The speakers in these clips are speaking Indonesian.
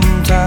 sometimes.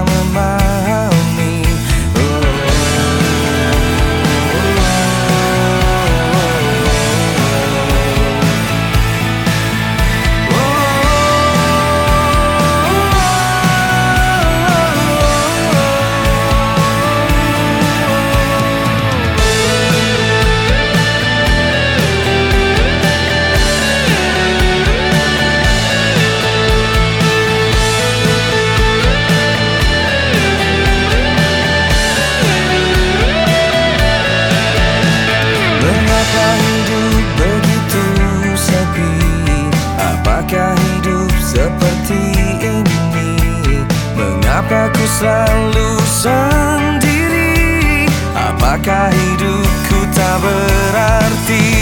Apakah ku selalu sendiri? Apakah hidupku tak berarti